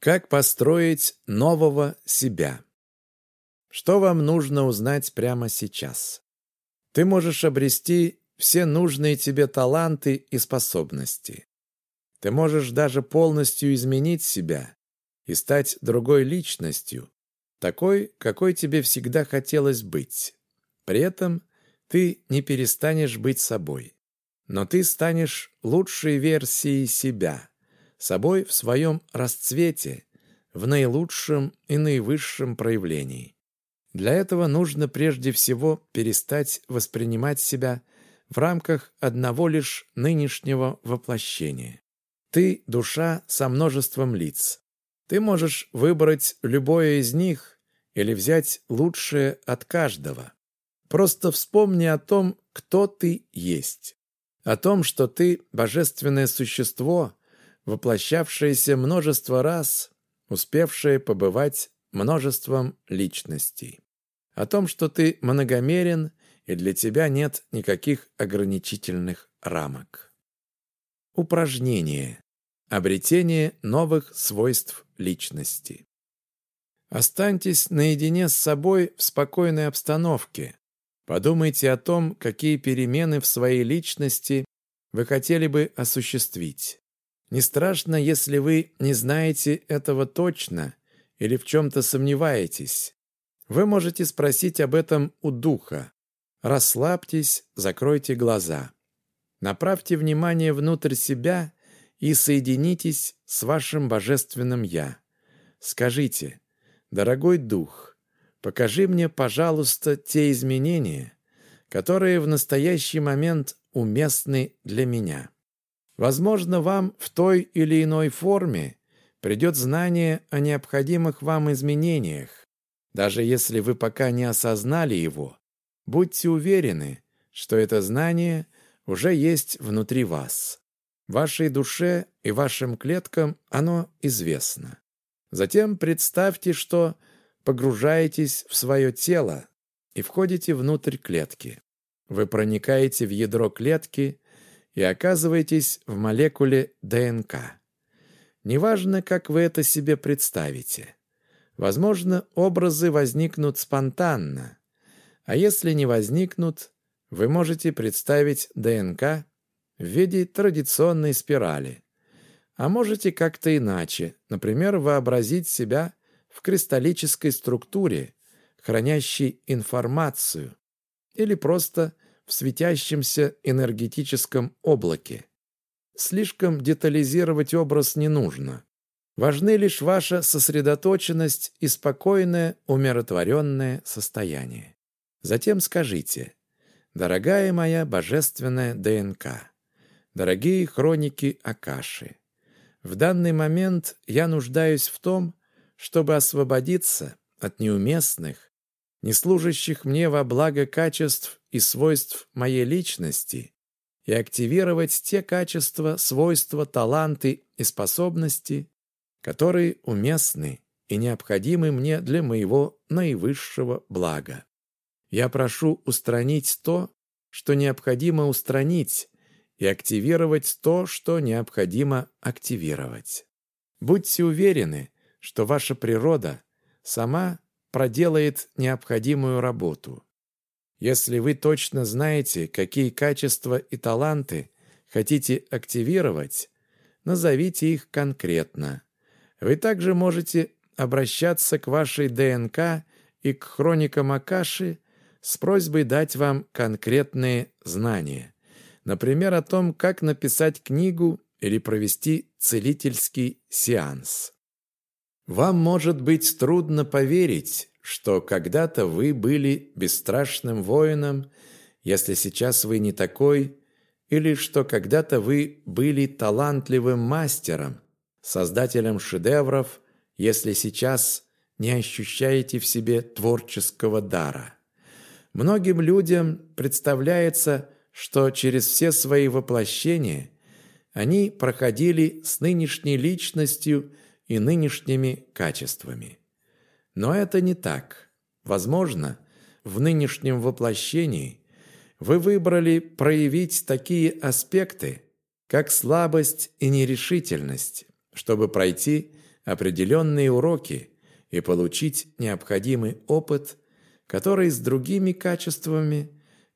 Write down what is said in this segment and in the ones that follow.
Как построить нового себя? Что вам нужно узнать прямо сейчас? Ты можешь обрести все нужные тебе таланты и способности. Ты можешь даже полностью изменить себя и стать другой личностью, такой, какой тебе всегда хотелось быть. При этом ты не перестанешь быть собой, но ты станешь лучшей версией себя – собой в своем расцвете, в наилучшем и наивысшем проявлении. Для этого нужно прежде всего перестать воспринимать себя в рамках одного лишь нынешнего воплощения. Ты – душа со множеством лиц. Ты можешь выбрать любое из них или взять лучшее от каждого. Просто вспомни о том, кто ты есть. О том, что ты – божественное существо, воплощавшееся множество раз, успевшее побывать множеством личностей. О том, что ты многомерен, и для тебя нет никаких ограничительных рамок. Упражнение. Обретение новых свойств личности. Останьтесь наедине с собой в спокойной обстановке. Подумайте о том, какие перемены в своей личности вы хотели бы осуществить. Не страшно, если вы не знаете этого точно или в чем-то сомневаетесь. Вы можете спросить об этом у духа. Расслабьтесь, закройте глаза. Направьте внимание внутрь себя и соединитесь с вашим божественным «Я». Скажите, «Дорогой дух, покажи мне, пожалуйста, те изменения, которые в настоящий момент уместны для меня». Возможно, вам в той или иной форме придет знание о необходимых вам изменениях. Даже если вы пока не осознали его, будьте уверены, что это знание уже есть внутри вас. Вашей душе и вашим клеткам оно известно. Затем представьте, что погружаетесь в свое тело и входите внутрь клетки. Вы проникаете в ядро клетки и оказываетесь в молекуле ДНК. Неважно, как вы это себе представите. Возможно, образы возникнут спонтанно, а если не возникнут, вы можете представить ДНК в виде традиционной спирали, а можете как-то иначе, например, вообразить себя в кристаллической структуре, хранящей информацию, или просто в светящемся энергетическом облаке. Слишком детализировать образ не нужно. Важны лишь ваша сосредоточенность и спокойное, умиротворенное состояние. Затем скажите «Дорогая моя божественная ДНК, дорогие хроники Акаши, в данный момент я нуждаюсь в том, чтобы освободиться от неуместных, не служащих мне во благо качеств и свойств моей личности, и активировать те качества, свойства, таланты и способности, которые уместны и необходимы мне для моего наивысшего блага. Я прошу устранить то, что необходимо устранить, и активировать то, что необходимо активировать. Будьте уверены, что ваша природа сама проделает необходимую работу. Если вы точно знаете, какие качества и таланты хотите активировать, назовите их конкретно. Вы также можете обращаться к вашей ДНК и к хроникам Акаши с просьбой дать вам конкретные знания. Например, о том, как написать книгу или провести целительский сеанс. Вам может быть трудно поверить, что когда-то вы были бесстрашным воином, если сейчас вы не такой, или что когда-то вы были талантливым мастером, создателем шедевров, если сейчас не ощущаете в себе творческого дара. Многим людям представляется, что через все свои воплощения они проходили с нынешней личностью и нынешними качествами. Но это не так. Возможно, в нынешнем воплощении вы выбрали проявить такие аспекты, как слабость и нерешительность, чтобы пройти определенные уроки и получить необходимый опыт, который с другими качествами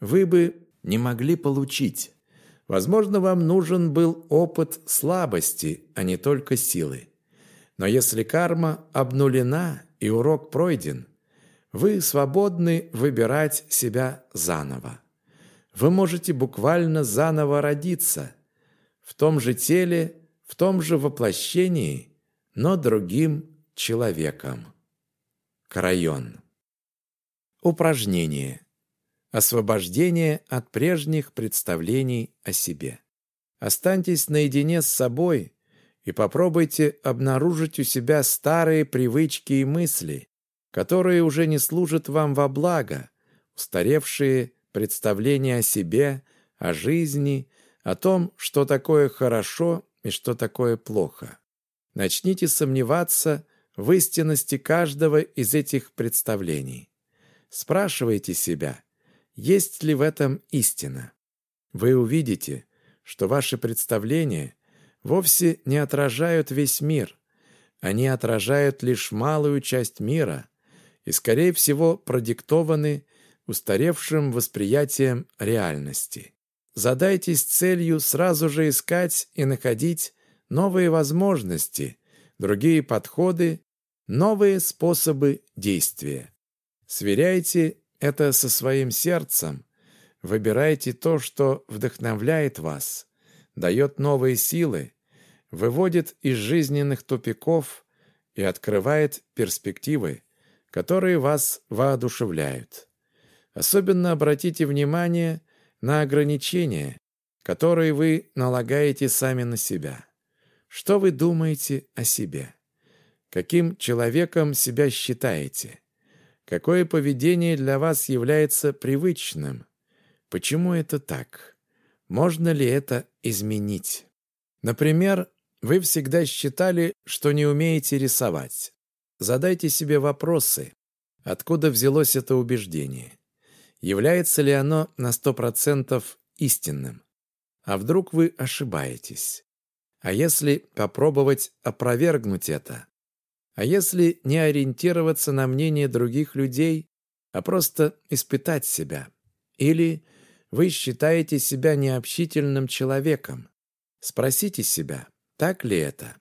вы бы не могли получить. Возможно, вам нужен был опыт слабости, а не только силы. Но если карма обнулена и урок пройден, вы свободны выбирать себя заново. Вы можете буквально заново родиться в том же теле, в том же воплощении, но другим человеком. Крайон. Упражнение. Освобождение от прежних представлений о себе. Останьтесь наедине с собой и попробуйте обнаружить у себя старые привычки и мысли, которые уже не служат вам во благо, устаревшие представления о себе, о жизни, о том, что такое хорошо и что такое плохо. Начните сомневаться в истинности каждого из этих представлений. Спрашивайте себя – есть ли в этом истина? Вы увидите, что ваши представления вовсе не отражают весь мир. Они отражают лишь малую часть мира и, скорее всего, продиктованы устаревшим восприятием реальности. Задайтесь целью сразу же искать и находить новые возможности, другие подходы, новые способы действия. Сверяйте это со своим сердцем. Выбирайте то, что вдохновляет вас, дает новые силы, выводит из жизненных тупиков и открывает перспективы, которые вас воодушевляют. Особенно обратите внимание на ограничения, которые вы налагаете сами на себя. Что вы думаете о себе? Каким человеком себя считаете? Какое поведение для вас является привычным? Почему это так? Можно ли это изменить? Например, вы всегда считали, что не умеете рисовать. Задайте себе вопросы. Откуда взялось это убеждение? Является ли оно на 100% истинным? А вдруг вы ошибаетесь? А если попробовать опровергнуть это? А если не ориентироваться на мнение других людей, а просто испытать себя? Или вы считаете себя необщительным человеком? Спросите себя, так ли это?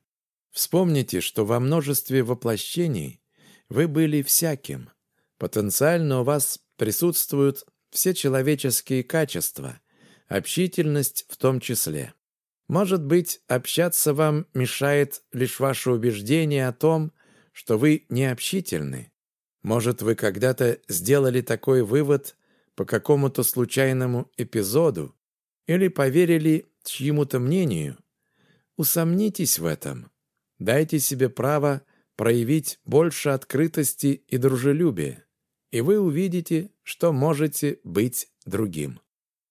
Вспомните, что во множестве воплощений вы были всяким. Потенциально у вас присутствуют все человеческие качества, общительность в том числе. Может быть, общаться вам мешает лишь ваше убеждение о том, что вы необщительны. Может, вы когда-то сделали такой вывод по какому-то случайному эпизоду или поверили чьему-то мнению. Усомнитесь в этом. Дайте себе право проявить больше открытости и дружелюбия, и вы увидите, что можете быть другим.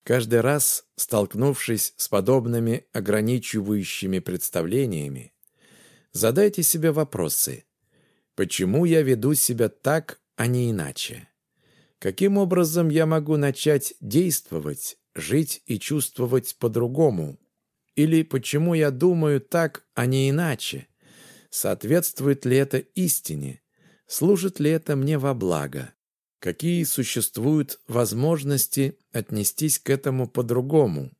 Каждый раз, столкнувшись с подобными ограничивающими представлениями, задайте себе вопросы. Почему я веду себя так, а не иначе? Каким образом я могу начать действовать, жить и чувствовать по-другому? Или почему я думаю так, а не иначе? Соответствует ли это истине? Служит ли это мне во благо? Какие существуют возможности отнестись к этому по-другому?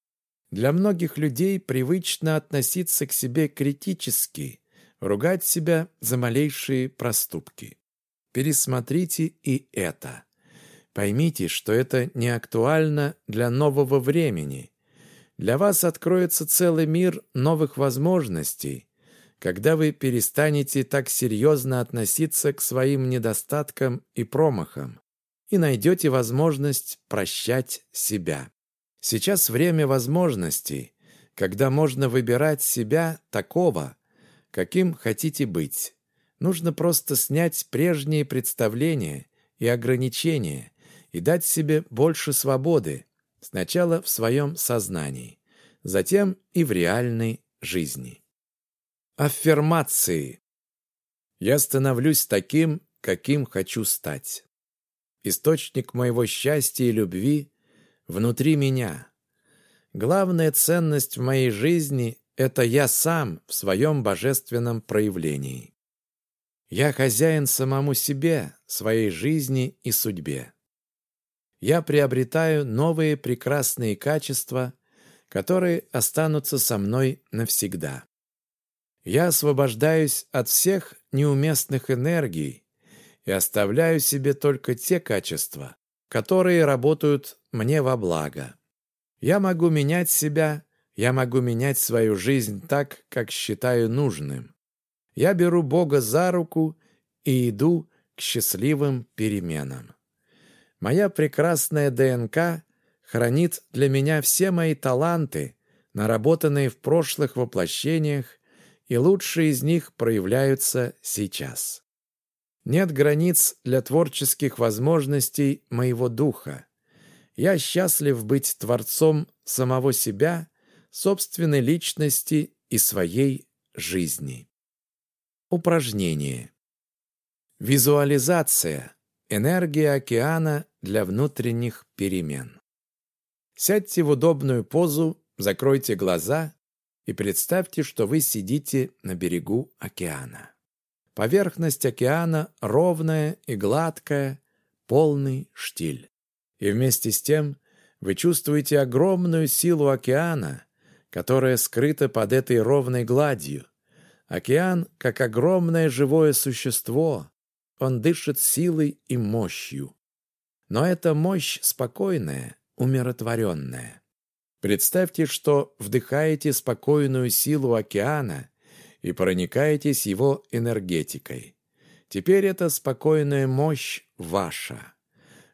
Для многих людей привычно относиться к себе критически, ругать себя за малейшие проступки. Пересмотрите и это. Поймите, что это не актуально для нового времени. Для вас откроется целый мир новых возможностей, когда вы перестанете так серьезно относиться к своим недостаткам и промахам и найдете возможность прощать себя. Сейчас время возможностей, когда можно выбирать себя такого, каким хотите быть. Нужно просто снять прежние представления и ограничения и дать себе больше свободы, сначала в своем сознании, затем и в реальной жизни. Аффирмации. Я становлюсь таким, каким хочу стать. Источник моего счастья и любви внутри меня. Главная ценность в моей жизни это я сам в своем божественном проявлении. Я хозяин самому себе, своей жизни и судьбе. Я приобретаю новые прекрасные качества, которые останутся со мной навсегда. Я освобождаюсь от всех неуместных энергий и оставляю себе только те качества, которые работают мне во благо. Я могу менять себя, я могу менять свою жизнь так, как считаю нужным. Я беру Бога за руку и иду к счастливым переменам. Моя прекрасная ДНК хранит для меня все мои таланты, наработанные в прошлых воплощениях, и лучшие из них проявляются сейчас. Нет границ для творческих возможностей моего духа. Я счастлив быть творцом самого себя, собственной личности и своей жизни. Упражнение. Визуализация. Энергия океана для внутренних перемен. Сядьте в удобную позу, закройте глаза и представьте, что вы сидите на берегу океана. Поверхность океана ровная и гладкая, полный штиль. И вместе с тем вы чувствуете огромную силу океана, которая скрыта под этой ровной гладью. Океан, как огромное живое существо, он дышит силой и мощью. Но эта мощь спокойная, умиротворенная. Представьте, что вдыхаете спокойную силу океана и проникаетесь его энергетикой. Теперь эта спокойная мощь ваша.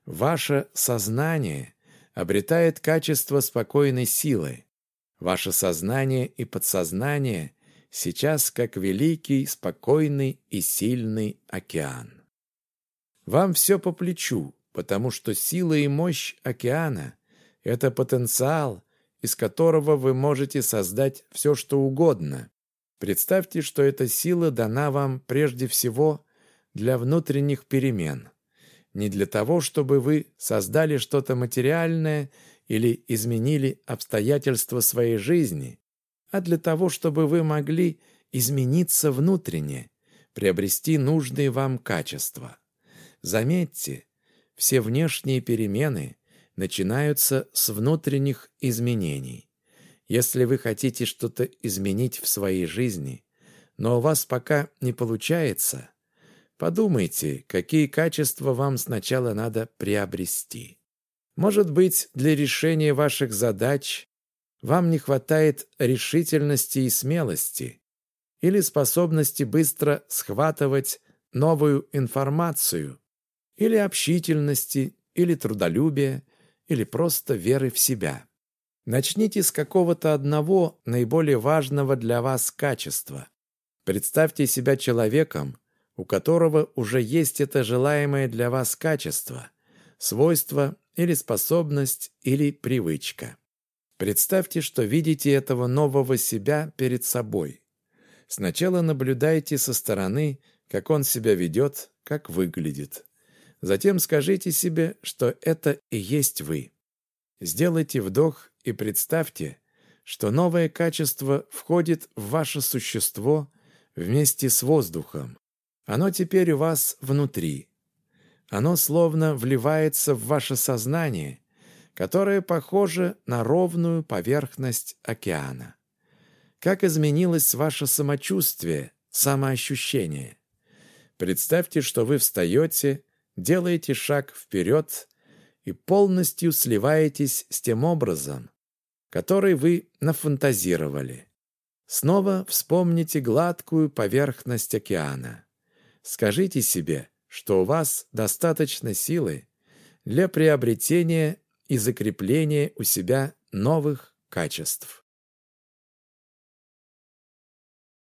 Ваше сознание обретает качество спокойной силы. Ваше сознание и подсознание сейчас как великий, спокойный и сильный океан. Вам все по плечу, потому что сила и мощь океана – это потенциал, из которого вы можете создать все, что угодно. Представьте, что эта сила дана вам прежде всего для внутренних перемен. Не для того, чтобы вы создали что-то материальное или изменили обстоятельства своей жизни, а для того, чтобы вы могли измениться внутренне, приобрести нужные вам качества. Заметьте, все внешние перемены начинаются с внутренних изменений. Если вы хотите что-то изменить в своей жизни, но у вас пока не получается, подумайте, какие качества вам сначала надо приобрести. Может быть, для решения ваших задач вам не хватает решительности и смелости или способности быстро схватывать новую информацию, или общительности, или трудолюбия, или просто веры в себя. Начните с какого-то одного наиболее важного для вас качества. Представьте себя человеком, у которого уже есть это желаемое для вас качество, свойство или способность или привычка. Представьте, что видите этого нового себя перед собой. Сначала наблюдайте со стороны, как он себя ведет, как выглядит. Затем скажите себе, что это и есть вы. Сделайте вдох и представьте, что новое качество входит в ваше существо вместе с воздухом. Оно теперь у вас внутри. Оно словно вливается в ваше сознание, которое похоже на ровную поверхность океана. Как изменилось ваше самочувствие, самоощущение? Представьте, что вы встаете, делаете шаг вперед и полностью сливаетесь с тем образом, который вы нафантазировали. Снова вспомните гладкую поверхность океана. Скажите себе, что у вас достаточно силы для приобретения и закрепления у себя новых качеств.